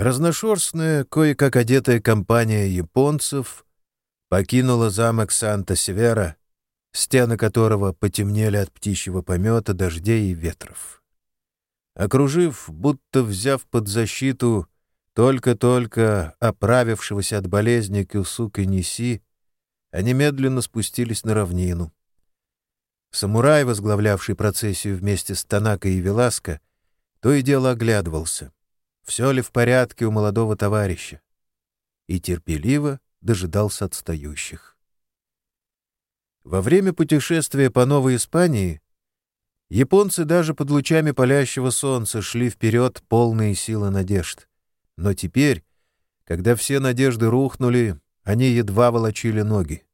Разношерстная, кое-как одетая компания японцев покинула замок Санта-Севера, стены которого потемнели от птичьего помета, дождей и ветров. Окружив, будто взяв под защиту только-только оправившегося от болезни Кюсука Ниси, они медленно спустились на равнину. Самурай, возглавлявший процессию вместе с Танакой и Веласко, то и дело оглядывался, все ли в порядке у молодого товарища, и терпеливо дожидался отстающих. Во время путешествия по Новой Испании японцы даже под лучами палящего солнца шли вперед полные силы надежд. Но теперь, когда все надежды рухнули, они едва волочили ноги.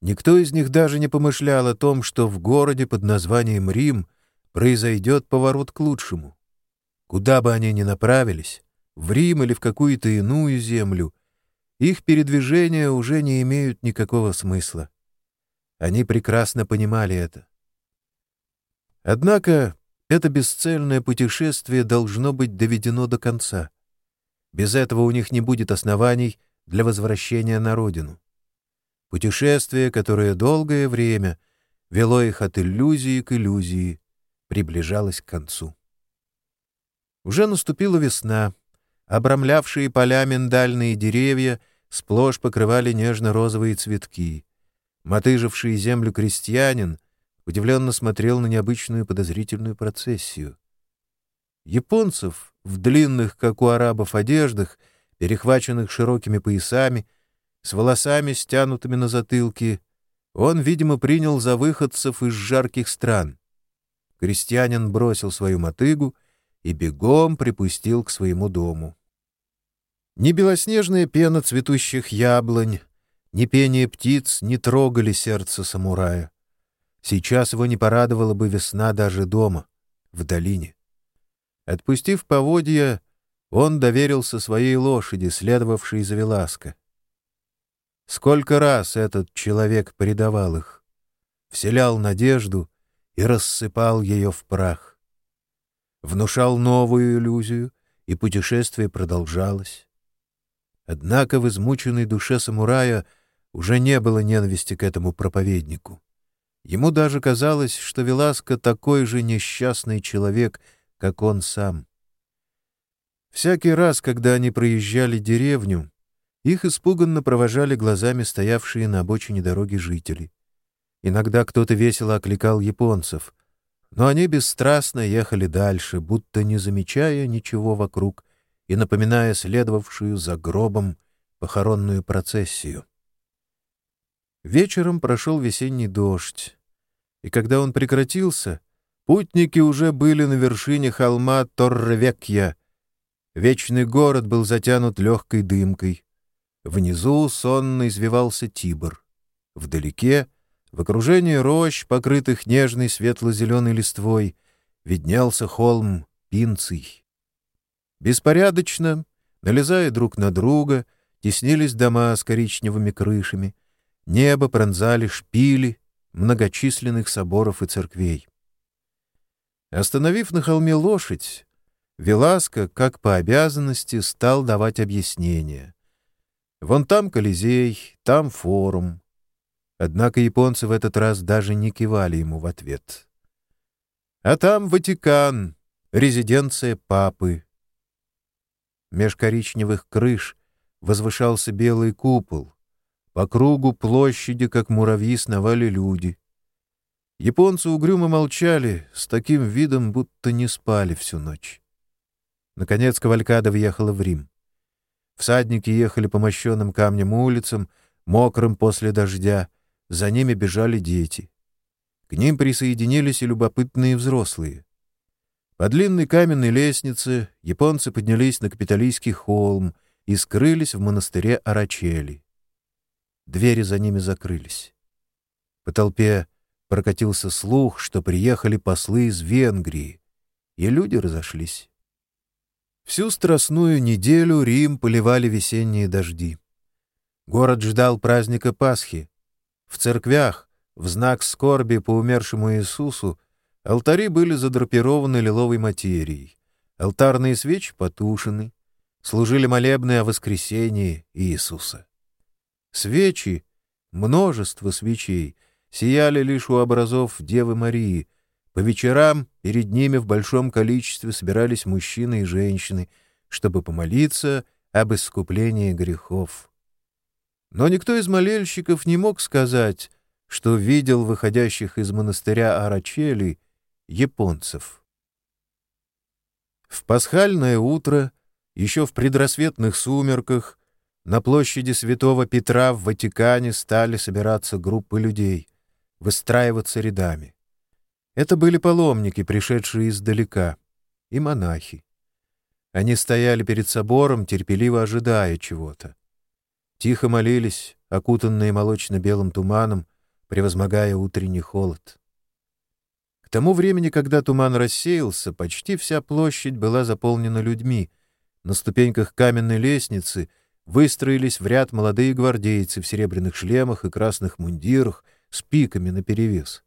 Никто из них даже не помышлял о том, что в городе под названием Рим произойдет поворот к лучшему. Куда бы они ни направились, в Рим или в какую-то иную землю, их передвижения уже не имеют никакого смысла. Они прекрасно понимали это. Однако это бесцельное путешествие должно быть доведено до конца. Без этого у них не будет оснований для возвращения на родину. Путешествие, которое долгое время вело их от иллюзии к иллюзии, приближалось к концу. Уже наступила весна. Обрамлявшие поля миндальные деревья сплошь покрывали нежно-розовые цветки. Мотыживший землю крестьянин удивленно смотрел на необычную подозрительную процессию. Японцев в длинных, как у арабов, одеждах, перехваченных широкими поясами, с волосами, стянутыми на затылке, он, видимо, принял за выходцев из жарких стран. Крестьянин бросил свою мотыгу и бегом припустил к своему дому. Ни белоснежная пена цветущих яблонь, ни пение птиц не трогали сердце самурая. Сейчас его не порадовала бы весна даже дома, в долине. Отпустив поводья, он доверился своей лошади, следовавшей за Веласко. Сколько раз этот человек предавал их, вселял надежду и рассыпал ее в прах. Внушал новую иллюзию, и путешествие продолжалось. Однако в измученной душе самурая уже не было ненависти к этому проповеднику. Ему даже казалось, что Веласко такой же несчастный человек, как он сам. Всякий раз, когда они проезжали деревню, их испуганно провожали глазами стоявшие на обочине дороги жители. Иногда кто-то весело окликал японцев, но они бесстрастно ехали дальше, будто не замечая ничего вокруг и напоминая следовавшую за гробом похоронную процессию. Вечером прошел весенний дождь, и когда он прекратился, путники уже были на вершине холма Торревекья. Вечный город был затянут легкой дымкой. Внизу сонно извивался Тибр. Вдалеке, в окружении рощ, покрытых нежной светло-зеленой листвой, виднелся холм Пинций. Беспорядочно, налезая друг на друга, теснились дома с коричневыми крышами, небо пронзали шпили многочисленных соборов и церквей. Остановив на холме лошадь, Веласко, как по обязанности, стал давать объяснения — Вон там Колизей, там форум. Однако японцы в этот раз даже не кивали ему в ответ. А там Ватикан, резиденция папы. Меж коричневых крыш возвышался белый купол. По кругу площади, как муравьи, сновали люди. Японцы угрюмо молчали, с таким видом, будто не спали всю ночь. Наконец Кавалькада въехала в Рим. Всадники ехали по мощенным камням улицам, мокрым после дождя. За ними бежали дети. К ним присоединились и любопытные взрослые. По длинной каменной лестнице японцы поднялись на капиталийский холм и скрылись в монастыре Арачели. Двери за ними закрылись. По толпе прокатился слух, что приехали послы из Венгрии, и люди разошлись. Всю страстную неделю Рим поливали весенние дожди. Город ждал праздника Пасхи. В церквях, в знак скорби по умершему Иисусу, алтари были задрапированы лиловой материей, алтарные свечи потушены, служили молебны о воскресении Иисуса. Свечи, множество свечей, сияли лишь у образов Девы Марии. По вечерам перед ними в большом количестве собирались мужчины и женщины, чтобы помолиться об искуплении грехов. Но никто из молельщиков не мог сказать, что видел выходящих из монастыря Арачели японцев. В пасхальное утро, еще в предрассветных сумерках, на площади Святого Петра в Ватикане стали собираться группы людей, выстраиваться рядами. Это были паломники, пришедшие издалека, и монахи. Они стояли перед собором, терпеливо ожидая чего-то. Тихо молились, окутанные молочно-белым туманом, превозмогая утренний холод. К тому времени, когда туман рассеялся, почти вся площадь была заполнена людьми. На ступеньках каменной лестницы выстроились в ряд молодые гвардейцы в серебряных шлемах и красных мундирах с пиками наперевес.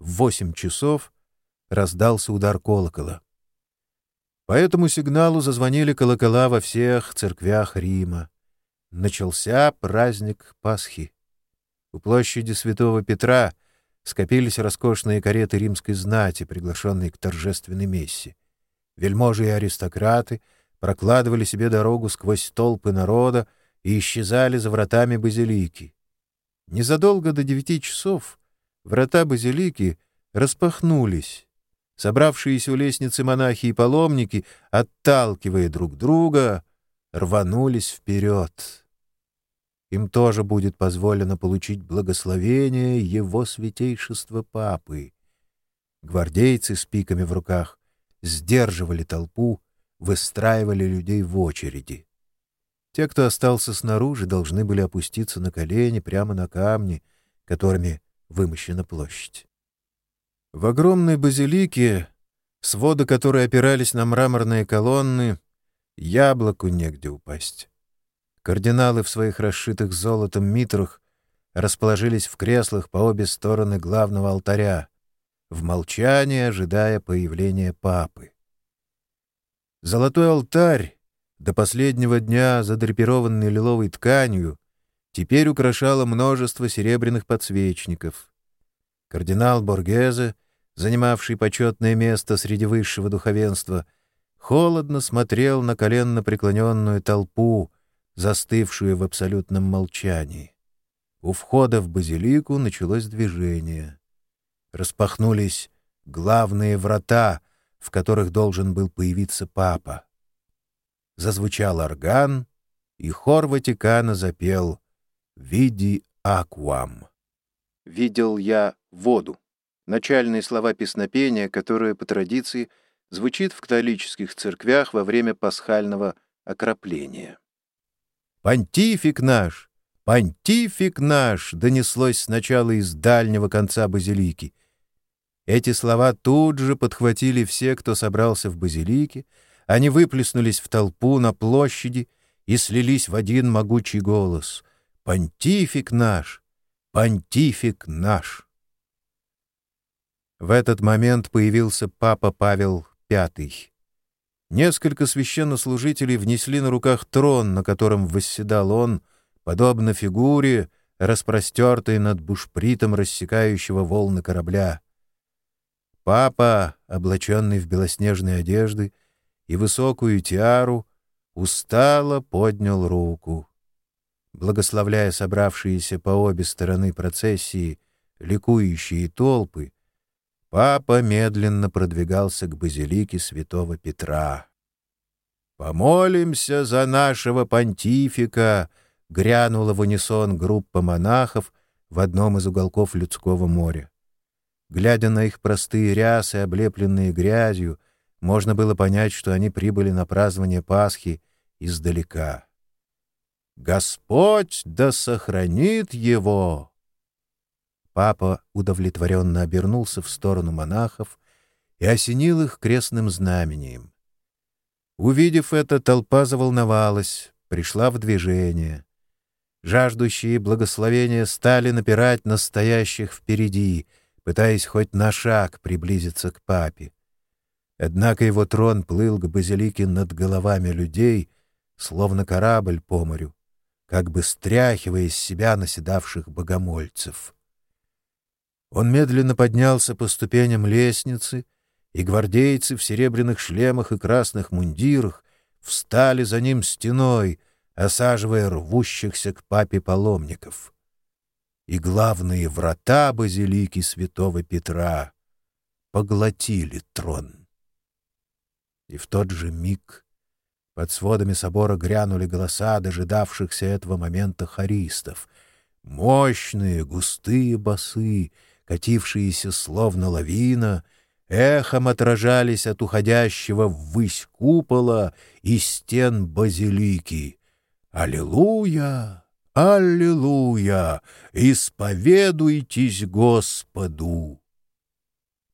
В восемь часов раздался удар колокола. По этому сигналу зазвонили колокола во всех церквях Рима. Начался праздник Пасхи. У площади Святого Петра скопились роскошные кареты римской знати, приглашенные к торжественной мессе. Вельможи и аристократы прокладывали себе дорогу сквозь толпы народа и исчезали за вратами базилики. Незадолго до девяти часов врата базилики распахнулись. Собравшиеся у лестницы монахи и паломники, отталкивая друг друга, рванулись вперед им тоже будет позволено получить благословение его святейшества Папы. Гвардейцы с пиками в руках сдерживали толпу, выстраивали людей в очереди. Те, кто остался снаружи, должны были опуститься на колени прямо на камни, которыми вымощена площадь. В огромной базилике, своды которой опирались на мраморные колонны, яблоку негде упасть. Кардиналы в своих расшитых золотом митрах расположились в креслах по обе стороны главного алтаря, в молчании ожидая появления папы. Золотой алтарь, до последнего дня задрапированный лиловой тканью, теперь украшало множество серебряных подсвечников. Кардинал Боргезе, занимавший почетное место среди высшего духовенства, холодно смотрел на коленно преклоненную толпу, застывшую в абсолютном молчании. У входа в базилику началось движение. Распахнулись главные врата, в которых должен был появиться папа. Зазвучал орган, и хор Ватикана запел «Види аквам». «Видел я воду» — начальные слова песнопения, которое по традиции звучит в католических церквях во время пасхального окропления. «Понтифик наш! Понтифик наш!» донеслось сначала из дальнего конца базилики. Эти слова тут же подхватили все, кто собрался в базилике, они выплеснулись в толпу на площади и слились в один могучий голос. «Понтифик наш! Понтифик наш!» В этот момент появился папа Павел V. Несколько священнослужителей внесли на руках трон, на котором восседал он, подобно фигуре, распростертой над бушпритом рассекающего волны корабля. Папа, облаченный в белоснежные одежды и высокую тиару, устало поднял руку. Благословляя собравшиеся по обе стороны процессии ликующие толпы, Папа медленно продвигался к базилике святого Петра. «Помолимся за нашего понтифика!» — грянула в унисон группа монахов в одном из уголков людского моря. Глядя на их простые рясы, облепленные грязью, можно было понять, что они прибыли на празднование Пасхи издалека. «Господь да сохранит его!» Папа удовлетворенно обернулся в сторону монахов и осенил их крестным знамением. Увидев это, толпа заволновалась, пришла в движение. Жаждущие благословения стали напирать на стоящих впереди, пытаясь хоть на шаг приблизиться к папе. Однако его трон плыл к базилике над головами людей, словно корабль по морю, как бы стряхивая из себя наседавших богомольцев. Он медленно поднялся по ступеням лестницы, и гвардейцы в серебряных шлемах и красных мундирах встали за ним стеной, осаживая рвущихся к папе паломников. И главные врата базилики святого Петра поглотили трон. И в тот же миг под сводами собора грянули голоса дожидавшихся этого момента хористов. Мощные, густые басы, катившиеся словно лавина, эхом отражались от уходящего ввысь купола и стен базилики. «Аллилуйя! Аллилуйя! Исповедуйтесь Господу!»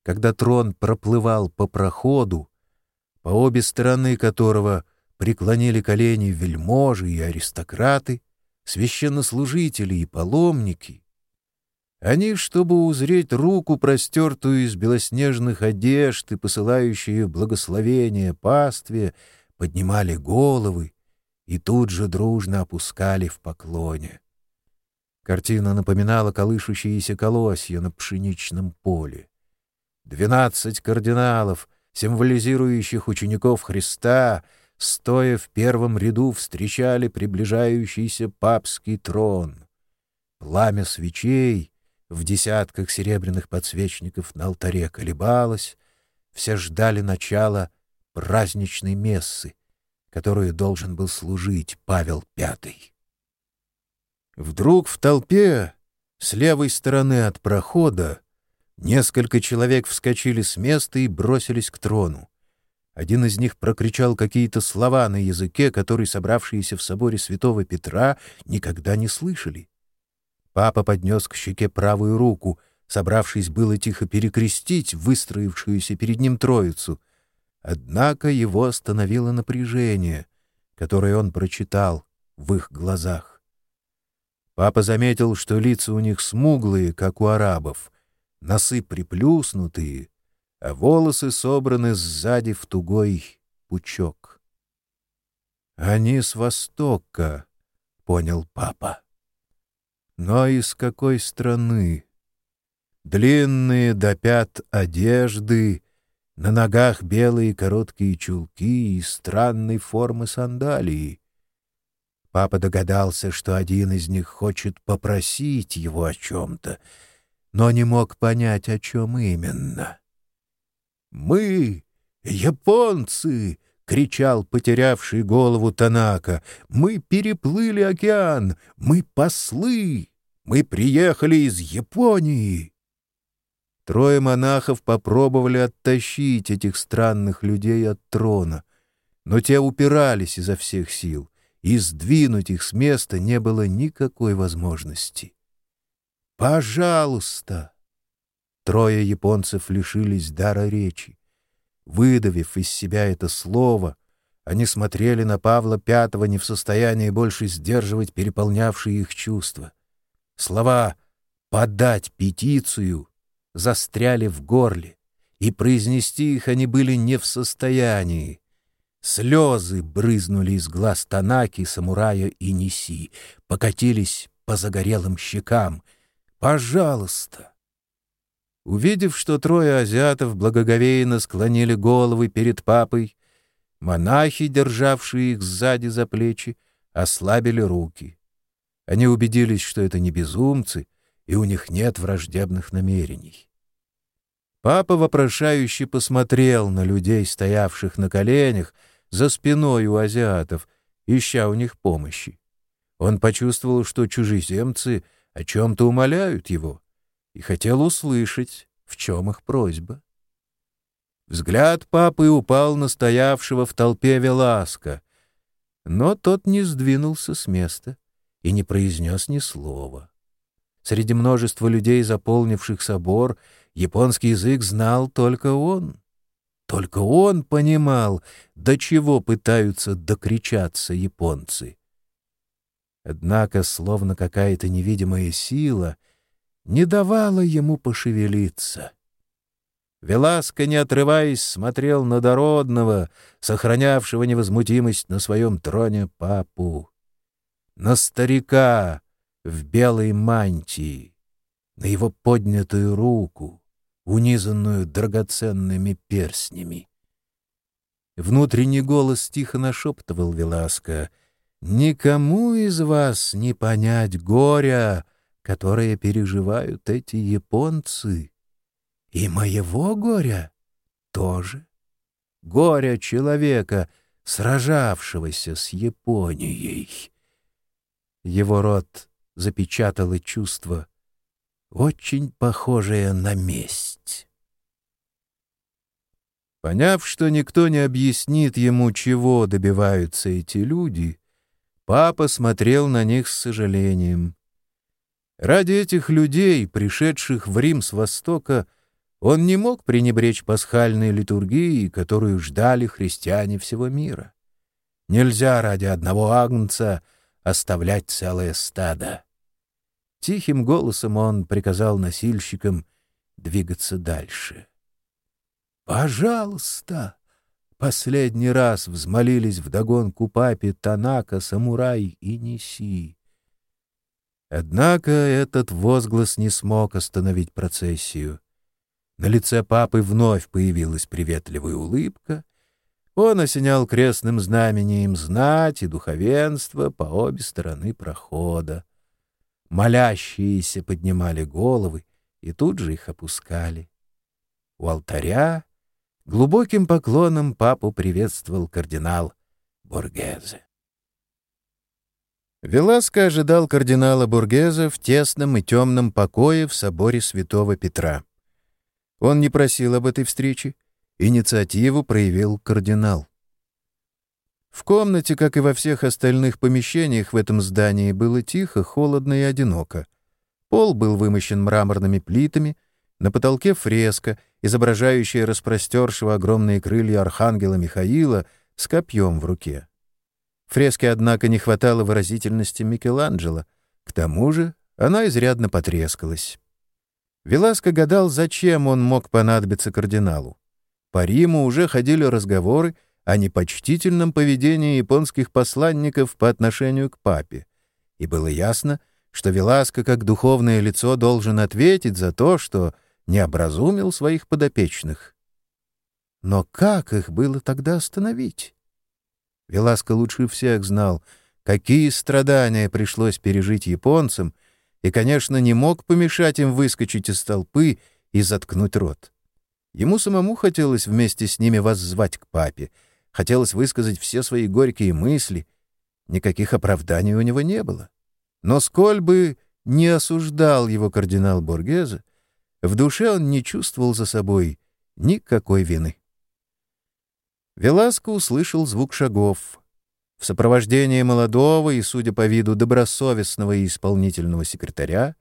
Когда трон проплывал по проходу, по обе стороны которого преклонили колени вельможи и аристократы, священнослужители и паломники, они, чтобы узреть руку, простертую из белоснежных одежд и посылающие благословение пастве, поднимали головы и тут же дружно опускали в поклоне. Картина напоминала колышущиеся колосья на пшеничном поле. Двенадцать кардиналов, символизирующих учеников Христа, стоя в первом ряду, встречали приближающийся папский трон. Пламя свечей — в десятках серебряных подсвечников на алтаре колебалось, все ждали начала праздничной мессы, которую должен был служить Павел Пятый. Вдруг в толпе, с левой стороны от прохода, несколько человек вскочили с места и бросились к трону. Один из них прокричал какие-то слова на языке, который собравшиеся в соборе святого Петра никогда не слышали. Папа поднес к щеке правую руку, собравшись было тихо перекрестить выстроившуюся перед ним троицу. Однако его остановило напряжение, которое он прочитал в их глазах. Папа заметил, что лица у них смуглые, как у арабов, носы приплюснутые, а волосы собраны сзади в тугой пучок. «Они с Востока», — понял папа. Но из какой страны? Длинные до пят одежды, на ногах белые короткие чулки и странной формы сандалии. Папа догадался, что один из них хочет попросить его о чем-то, но не мог понять, о чем именно. «Мы, японцы!» — кричал потерявший голову Танака. «Мы переплыли океан! Мы послы! Мы приехали из Японии!» Трое монахов попробовали оттащить этих странных людей от трона, но те упирались изо всех сил, и сдвинуть их с места не было никакой возможности. «Пожалуйста!» Трое японцев лишились дара речи. Выдавив из себя это слово, они смотрели на Павла Пятого не в состоянии больше сдерживать переполнявшие их чувства. Слова «подать петицию» застряли в горле, и произнести их они были не в состоянии. Слезы брызнули из глаз Танаки, самурая и Неси, покатились по загорелым щекам. «Пожалуйста!» Увидев, что трое азиатов благоговейно склонили головы перед папой, монахи, державшие их сзади за плечи, ослабили руки. Они убедились, что это не безумцы, и у них нет враждебных намерений. Папа вопрошающе посмотрел на людей, стоявших на коленях, за спиной у азиатов, ища у них помощи. Он почувствовал, что чужеземцы о чем-то умоляют его — и хотел услышать, в чем их просьба. Взгляд папы упал на стоявшего в толпе Веласка, но тот не сдвинулся с места и не произнес ни слова. Среди множества людей, заполнивших собор, японский язык знал только он. Только он понимал, до чего пытаются докричаться японцы. Однако, словно какая-то невидимая сила — не давала ему пошевелиться. Веласко, не отрываясь, смотрел на дородного, сохранявшего невозмутимость на своем троне папу, на старика в белой мантии, на его поднятую руку, унизанную драгоценными перстнями. Внутренний голос тихо нашептывал Веласко, «Никому из вас не понять горя, которое переживают эти японцы». И моего горя тоже. Горя человека, сражавшегося с Японией. Его рот запечатало чувство, очень похожее на месть. Поняв, что никто не объяснит ему, чего добиваются эти люди, папа смотрел на них с сожалением. Ради этих людей, пришедших в Рим с Востока, он не мог пренебречь пасхальной литургией, которую ждали христиане всего мира. Нельзя ради одного агнца оставлять целое стадо. Тихим голосом он приказал носильщикам двигаться дальше. «Пожалуйста!» Последний раз взмолились вдогонку папе Танака, Самурай и Неси. Однако этот возглас не смог остановить процессию. На лице папы вновь появилась приветливая улыбка. Он осенял крестным знамением знать и духовенство по обе стороны прохода. Молящиеся поднимали головы и тут же их опускали. У алтаря глубоким поклоном папу приветствовал кардинал Боргезе. Веласко ожидал кардинала Бургеза в тесном и темном покое в соборе святого Петра. Он не просил об этой встрече. Инициативу проявил кардинал. В комнате, как и во всех остальных помещениях в этом здании, было тихо, холодно и одиноко. Пол был вымощен мраморными плитами, на потолке фреска, изображающая распростершего огромные крылья архангела Михаила с копьем в руке. Фреске, однако, не хватало выразительности Микеланджело. К тому же она изрядно потрескалась. Веласко гадал, зачем он мог понадобиться кардиналу. По Риму уже ходили разговоры о непочтительном поведении японских посланников по отношению к папе, и было ясно, что Веласко как духовное лицо должен ответить за то, что не образумил своих подопечных. Но как их было тогда остановить? Веласко лучше всех знал, какие страдания пришлось пережить японцам — и, конечно, не мог помешать им выскочить из толпы и заткнуть рот. Ему самому хотелось вместе с ними воззвать к папе, хотелось высказать все свои горькие мысли. Никаких оправданий у него не было. Но сколь бы не осуждал его кардинал Боргезе, в душе он не чувствовал за собой никакой вины. Веласко услышал звук шагов. В сопровождении молодого и, судя по виду, добросовестного и исполнительного секретаря,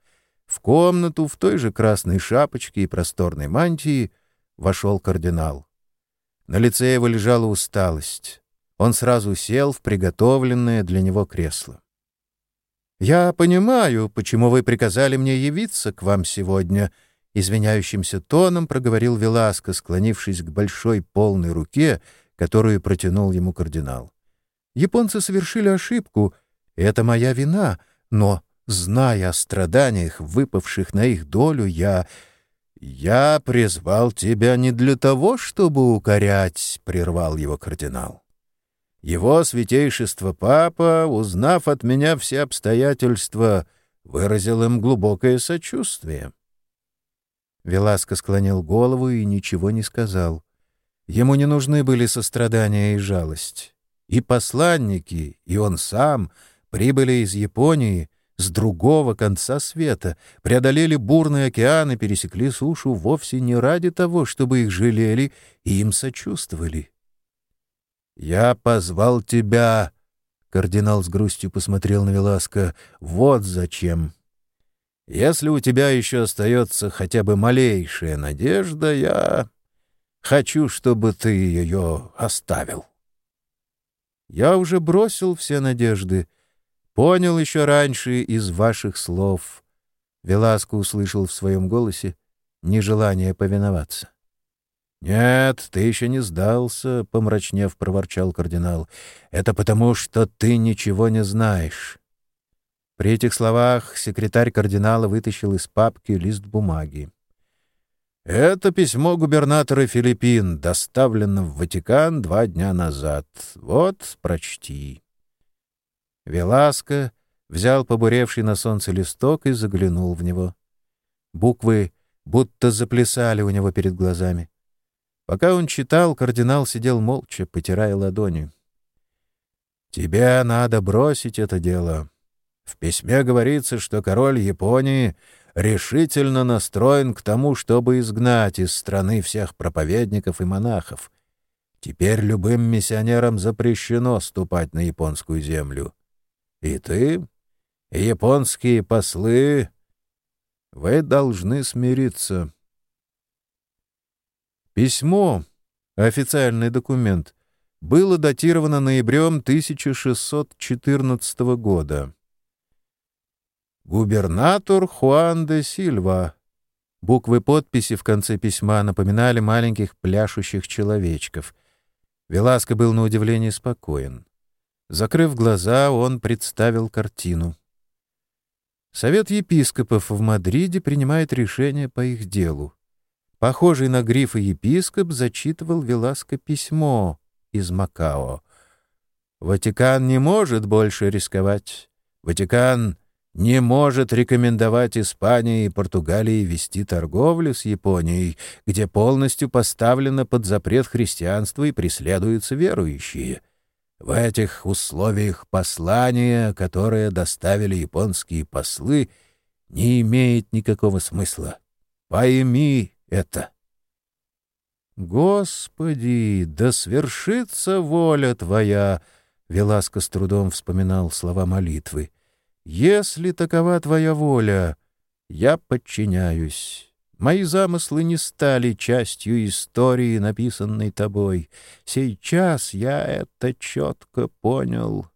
в комнату в той же красной шапочке и просторной мантии вошел кардинал. На лице его лежала усталость. Он сразу сел в приготовленное для него кресло. «Я понимаю, почему вы приказали мне явиться к вам сегодня», — извиняющимся тоном проговорил Веласко, склонившись к большой полной руке, которую протянул ему кардинал. Японцы совершили ошибку, это моя вина, но, зная о страданиях, выпавших на их долю, я... «Я призвал тебя не для того, чтобы укорять», — прервал его кардинал. «Его святейшество Папа, узнав от меня все обстоятельства, выразил им глубокое сочувствие». Веласко склонил голову и ничего не сказал. Ему не нужны были сострадания и жалость. И посланники, и он сам прибыли из Японии с другого конца света, преодолели бурный океан и пересекли сушу вовсе не ради того, чтобы их жалели и им сочувствовали. «Я позвал тебя», — кардинал с грустью посмотрел на Веласко, — «вот зачем». Если у тебя еще остается хотя бы малейшая надежда, я хочу, чтобы ты ее оставил. Я уже бросил все надежды. Понял еще раньше из ваших слов. Веласко услышал в своем голосе нежелание повиноваться. «Нет, ты еще не сдался», — помрачнев проворчал кардинал. «Это потому, что ты ничего не знаешь». При этих словах секретарь кардинала вытащил из папки лист бумаги. «Это письмо губернатора Филиппин, доставлено в Ватикан два дня назад. Вот, прочти». Веласко взял побуревший на солнце листок и заглянул в него. Буквы будто заплясали у него перед глазами. Пока он читал, кардинал сидел молча, потирая ладони. «Тебе надо бросить это дело. В письме говорится, что король Японии решительно настроен к тому, чтобы изгнать из страны всех проповедников и монахов. Теперь любым миссионерам запрещено ступать на японскую землю. И ты, и японские послы, вы должны смириться». Письмо, официальный документ, было датировано ноябрем 1614 года. Губернатор Хуан де Сильва. Буквы подписи в конце письма напоминали маленьких пляшущих человечков. Веласко был на удивление спокоен. Закрыв глаза, он представил картину. Совет епископов в Мадриде принимает решение по их делу. Похожий на грифы епископ зачитывал Веласко письмо из Макао. «Ватикан не может больше рисковать. Ватикан не может рекомендовать Испании и Португалии вести торговлю с Японией, где полностью поставлено под запрет христианство и преследуются верующие. В этих условиях послания, которое доставили японские послы, не имеет никакого смысла. Пойми это. «Господи, да свершится воля Твоя!» — Веласко с трудом вспоминал слова молитвы. «Если такова Твоя воля, я подчиняюсь. Мои замыслы не стали частью истории, написанной Тобой. Сейчас я это четко понял».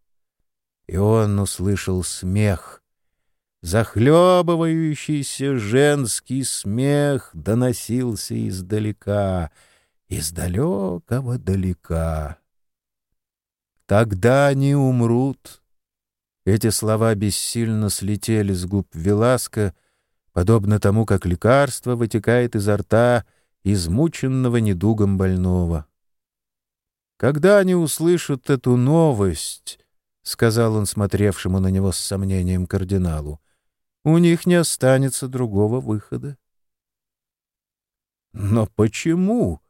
И он услышал смех — Захлебывающийся женский смех доносился издалека, из далекого далека. «Тогда они умрут». Эти слова бессильно слетели с губ Веласка, подобно тому, как лекарство вытекает изо рта измученного недугом больного. Когда они услышат эту новость, — сказал он смотревшему на него с сомнением кардиналу, — у них не останется другого выхода. «Но почему?»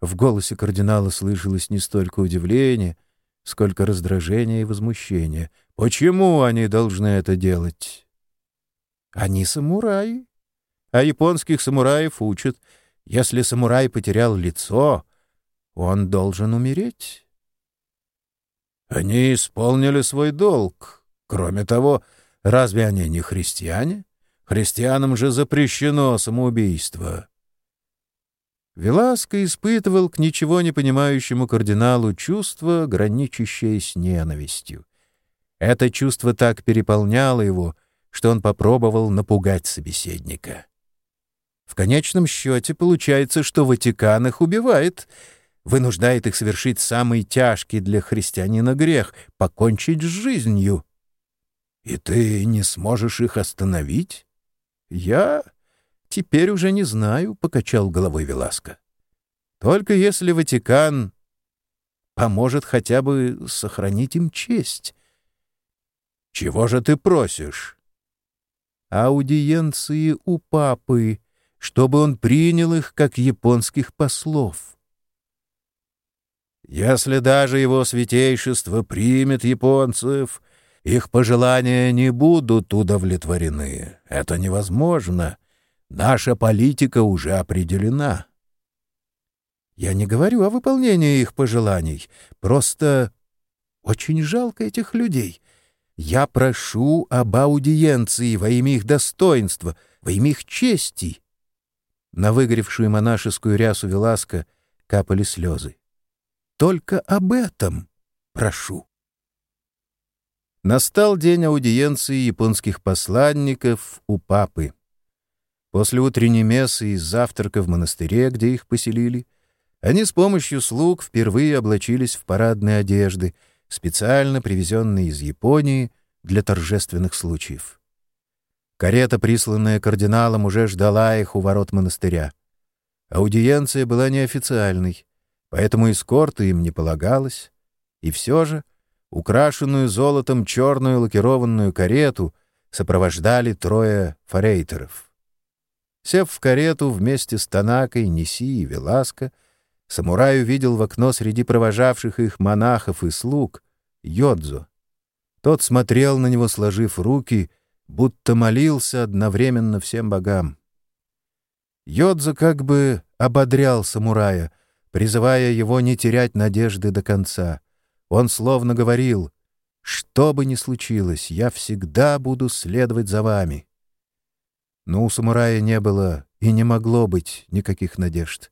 В голосе кардинала слышалось не столько удивление, сколько раздражение и возмущение. «Почему они должны это делать?» «Они самураи. А японских самураев учат, если самурай потерял лицо, он должен умереть». «Они исполнили свой долг. Кроме того, Разве они не христиане? Христианам же запрещено самоубийство. Веласко испытывал к ничего не понимающему кардиналу чувство, граничащее с ненавистью. Это чувство так переполняло его, что он попробовал напугать собеседника. В конечном счете получается, что Ватикан их убивает, вынуждает их совершить самый тяжкий для христианина грех — покончить с жизнью. И ты не сможешь их остановить? Я теперь уже не знаю, — покачал головой Веласко. Только если Ватикан поможет хотя бы сохранить им честь. Чего же ты просишь? Аудиенции у папы, чтобы он принял их как японских послов. Если даже его святейшество примет японцев, их пожелания не будут удовлетворены. Это невозможно. Наша политика уже определена. Я не говорю о выполнении их пожеланий. Просто очень жалко этих людей. Я прошу об аудиенции во имя их достоинства, во имя их чести. На выгоревшую монашескую рясу Веласка капали слезы. Только об этом прошу. Настал день аудиенции японских посланников у папы. После утренней мессы и завтрака в монастыре, где их поселили, Они с помощью слуг впервые облачились в парадные одежды, специально привезенные из Японии для торжественных случаев. Карета, присланная кардиналом, уже ждала их у ворот монастыря. Аудиенция была неофициальной, поэтому эскорта им не полагалось, и все же украшенную золотом черную лакированную карету сопровождали трое форейтеров. Сев в карету вместе с Танакой, Неси и Веласко, самурай увидел в окно среди провожавших их монахов и слуг Йодзо. Тот смотрел на него, сложив руки, будто молился одновременно всем богам. Йодзо как бы ободрял самурая, призывая его не терять надежды до конца. Он словно говорил, «Что бы ни случилось, я всегда буду следовать за вами». Но у самурая не было и не могло быть никаких надежд.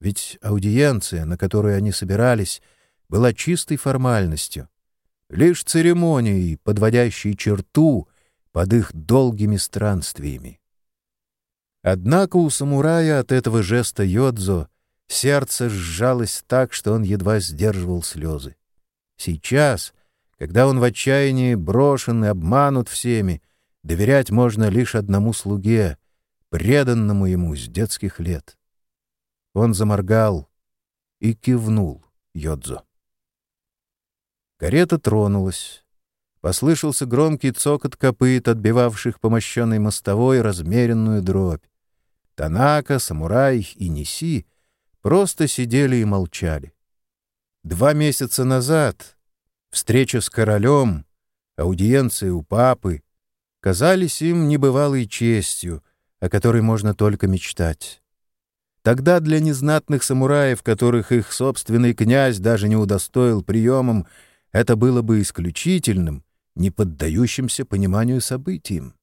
Ведь аудиенция, на которую они собирались, была чистой формальностью, лишь церемонией, подводящей черту под их долгими странствиями. Однако у самурая от этого жеста Йодзо сердце сжалось так, что он едва сдерживал слезы. Сейчас, когда он в отчаянии брошен и обманут всеми, доверять можно лишь одному слуге, преданному ему с детских лет. Он заморгал и кивнул Йодзо. Карета тронулась. Послышался громкий цокот копыт, отбивавших по мощенной мостовой размеренную дробь. Танака, Самурай и Неси просто сидели и молчали. Два месяца назад встреча с королем, аудиенция у папы казались им небывалой честью, о которой можно только мечтать. Тогда для незнатных самураев, которых их собственный князь даже не удостоил приемом, это было бы исключительным, не поддающимся пониманию событием.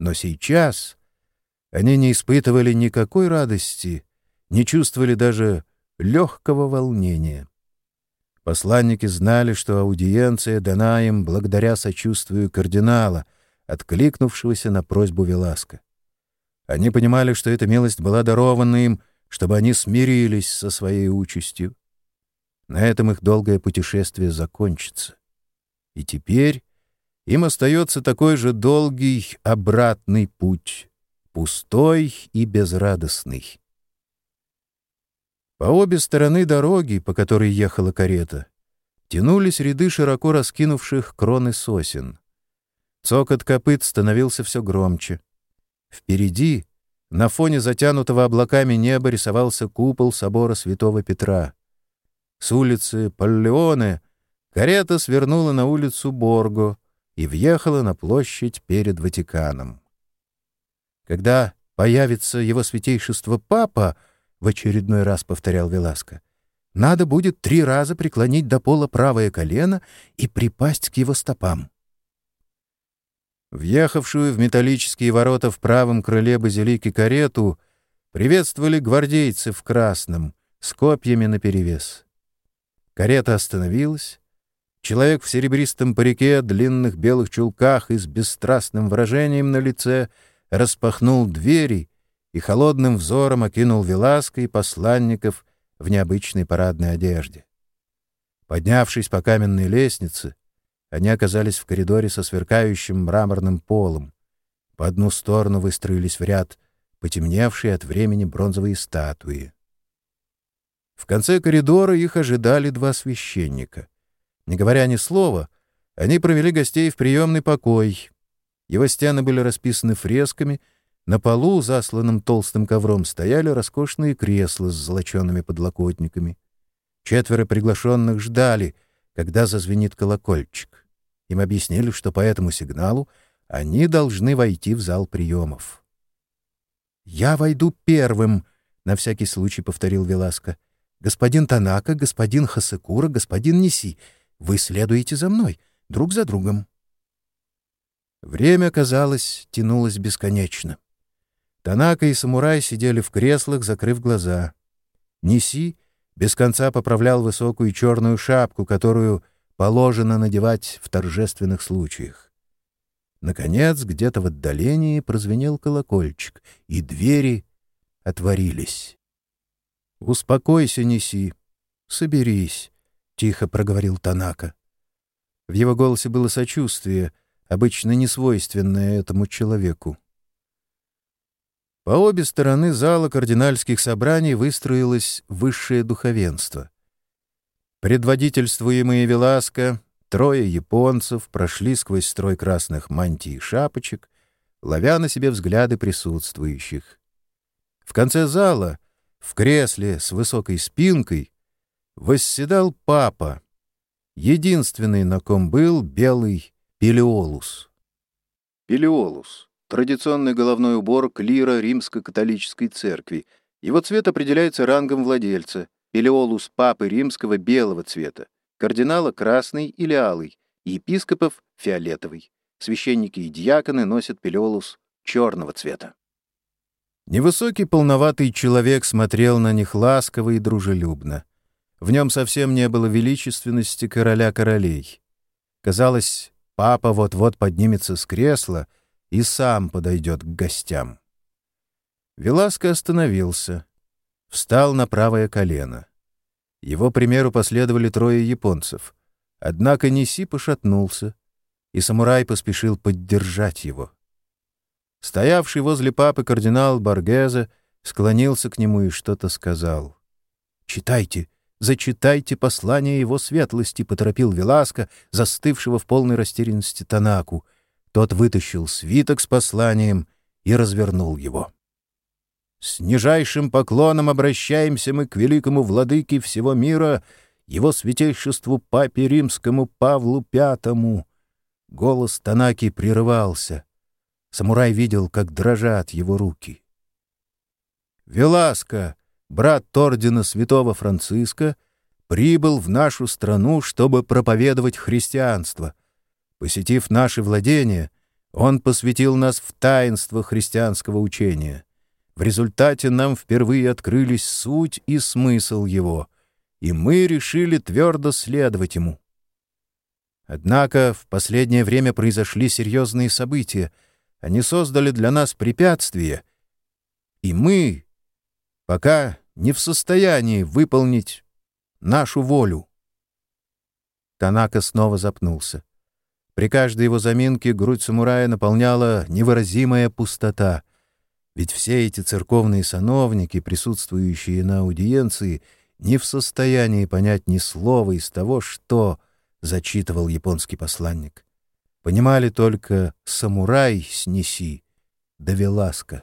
Но сейчас они не испытывали никакой радости, не чувствовали даже легкого волнения. Посланники знали, что аудиенция дана им благодаря сочувствию кардинала, откликнувшегося на просьбу Веласка. Они понимали, что эта милость была дарована им, чтобы они смирились со своей участью. На этом их долгое путешествие закончится. И теперь им остается такой же долгий обратный путь пустой и безрадостный. По обе стороны дороги, по которой ехала карета, тянулись ряды широко раскинувших кроны сосен. Цокот копыт становился все громче. Впереди, на фоне затянутого облаками неба, рисовался купол собора святого Петра. С улицы Паллеоне карета свернула на улицу Борго и въехала на площадь перед Ватиканом. Когда появится его святейшество Папа, — в очередной раз повторял Веласко, — надо будет три раза преклонить до пола правое колено и припасть к его стопам. Въехавшую в металлические ворота в правом крыле базилики карету приветствовали гвардейцы в красном, с копьями наперевес. Карета остановилась. Человек в серебристом парике, длинных белых чулках и с бесстрастным выражением на лице — распахнул двери и холодным взором окинул Веласка и посланников в необычной парадной одежде. Поднявшись по каменной лестнице, они оказались в коридоре со сверкающим мраморным полом. По одну сторону выстроились в ряд потемневшие от времени бронзовые статуи. В конце коридора их ожидали два священника. Не говоря ни слова, они провели гостей в приемный покой, его стены были расписаны фресками, на полу, засланном толстым ковром, стояли роскошные кресла с золочеными подлокотниками. Четверо приглашенных ждали, когда зазвенит колокольчик. Им объяснили, что по этому сигналу они должны войти в зал приемов. «Я войду первым», — на всякий случай повторил Веласко. «Господин Танака, господин Хасекура, господин Неси, вы следуете за мной, друг за другом». Время, казалось, тянулось бесконечно. Танака и самурай сидели в креслах, закрыв глаза. Неси без конца поправлял высокую черную шапку, которую положено надевать в торжественных случаях. Наконец, где-то в отдалении прозвенел колокольчик, и двери отворились. «Успокойся, неси. Соберись», — тихо проговорил Танака. В его голосе было сочувствие, обычно несвойственное этому человеку. По обе стороны зала кардинальских собраний выстроилось высшее духовенство. Предводительствуемые Веласко, трое японцев прошли сквозь строй красных мантий и шапочек, ловя на себе взгляды присутствующих. В конце зала, в кресле с высокой спинкой, восседал папа, единственный, на ком был белый пелиолус. Пелиолус — традиционный головной убор клира римско-католической церкви. Его цвет определяется рангом владельца. Пелиолус папы римского белого цвета, кардинала красный или алый, епископов — фиолетовый. Священники и диаконы носят пелиолус черного цвета. Невысокий полноватый человек смотрел на них ласково и дружелюбно. В нем совсем не было величественности короля королей. Казалось, папа вот-вот поднимется с кресла и сам подойдет к гостям. Веласко остановился, встал на правое колено. Его примеру последовали трое японцев. Однако Ниси пошатнулся, и самурай поспешил поддержать его. Стоявший возле папы кардинал Баргезе склонился к нему и что-то сказал. «Читайте, зачитайте послание его светлости», — поторопил Веласко, застывшего в полной растерянности Танаку. Тот вытащил свиток с посланием и развернул его. «С нижайшим поклоном обращаемся мы к великому владыке всего мира, его святейшеству папе римскому Павлу Пятому». Голос Танаки прерывался — Самурай видел, как дрожат его руки. Веласко, брат ордена святого Франциска, прибыл в нашу страну, чтобы проповедовать христианство. Посетив наши владения, он посвятил нас в таинство христианского учения. В результате нам впервые открылись суть и смысл его, и мы решили твердо следовать ему. Однако в последнее время произошли серьезные события — они создали для нас препятствие, и мы пока не в состоянии выполнить нашу волю. Танака снова запнулся. При каждой его заминке грудь самурая наполняла невыразимая пустота. Ведь все эти церковные сановники, присутствующие на аудиенции, не в состоянии понять ни слова из того, что зачитывал японский посланник понимали только «самурай снеси» да «Веласка».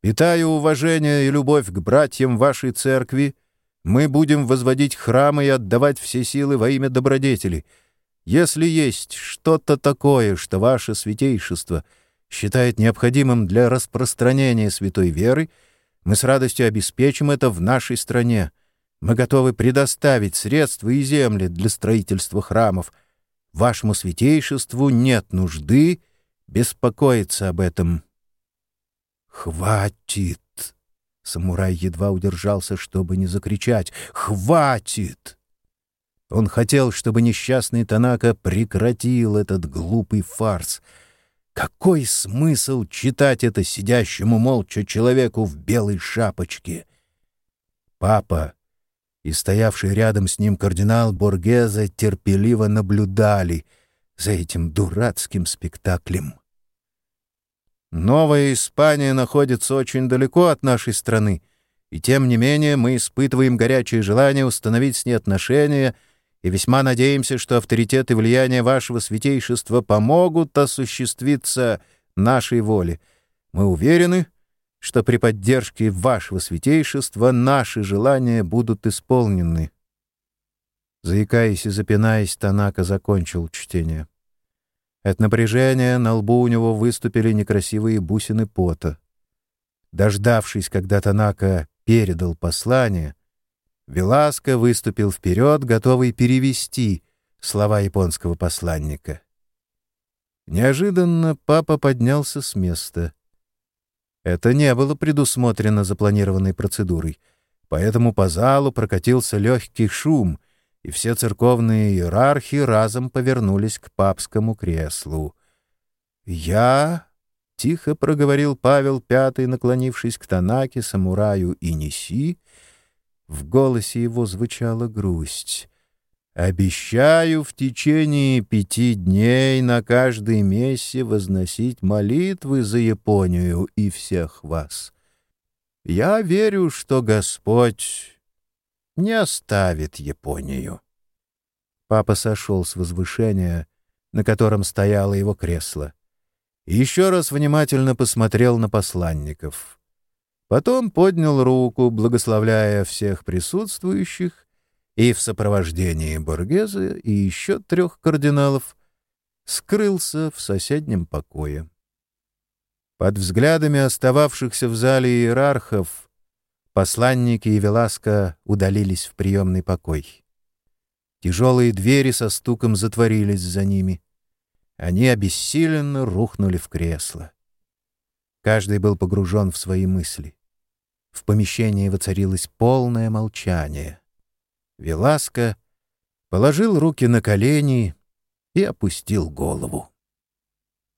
Питая уважение и любовь к братьям вашей церкви, мы будем возводить храмы и отдавать все силы во имя добродетели. Если есть что-то такое, что ваше святейшество считает необходимым для распространения святой веры, мы с радостью обеспечим это в нашей стране. Мы готовы предоставить средства и земли для строительства храмов, Вашему святейшеству нет нужды беспокоиться об этом». «Хватит!» Самурай едва удержался, чтобы не закричать. «Хватит!» Он хотел, чтобы несчастный Танака прекратил этот глупый фарс. Какой смысл читать это сидящему молча человеку в белой шапочке? Папа и стоявший рядом с ним кардинал Боргеза терпеливо наблюдали за этим дурацким спектаклем. Новая Испания находится очень далеко от нашей страны, и тем не менее мы испытываем горячее желание установить с ней отношения и весьма надеемся, что авторитет и влияние вашего святейшества помогут осуществиться нашей воле. Мы уверены, что при поддержке вашего святейшества наши желания будут исполнены. Заикаясь и запинаясь, Танака закончил чтение. От напряжения на лбу у него выступили некрасивые бусины пота. Дождавшись, когда Танака передал послание, Веласко выступил вперед, готовый перевести слова японского посланника. Неожиданно папа поднялся с места — это не было предусмотрено запланированной процедурой, поэтому по залу прокатился легкий шум, и все церковные иерархи разом повернулись к папскому креслу. «Я...» — тихо проговорил Павел Пятый, наклонившись к Танаке, самураю и Неси, В голосе его звучала грусть. «Обещаю в течение пяти дней на каждой мессе возносить молитвы за Японию и всех вас. Я верю, что Господь не оставит Японию». Папа сошел с возвышения, на котором стояло его кресло. Еще раз внимательно посмотрел на посланников. Потом поднял руку, благословляя всех присутствующих, и в сопровождении Боргеза и еще трех кардиналов скрылся в соседнем покое. Под взглядами остававшихся в зале иерархов посланники и Веласка удалились в приемный покой. Тяжелые двери со стуком затворились за ними. Они обессиленно рухнули в кресло. Каждый был погружен в свои мысли. В помещении воцарилось полное молчание. Веласко положил руки на колени и опустил голову.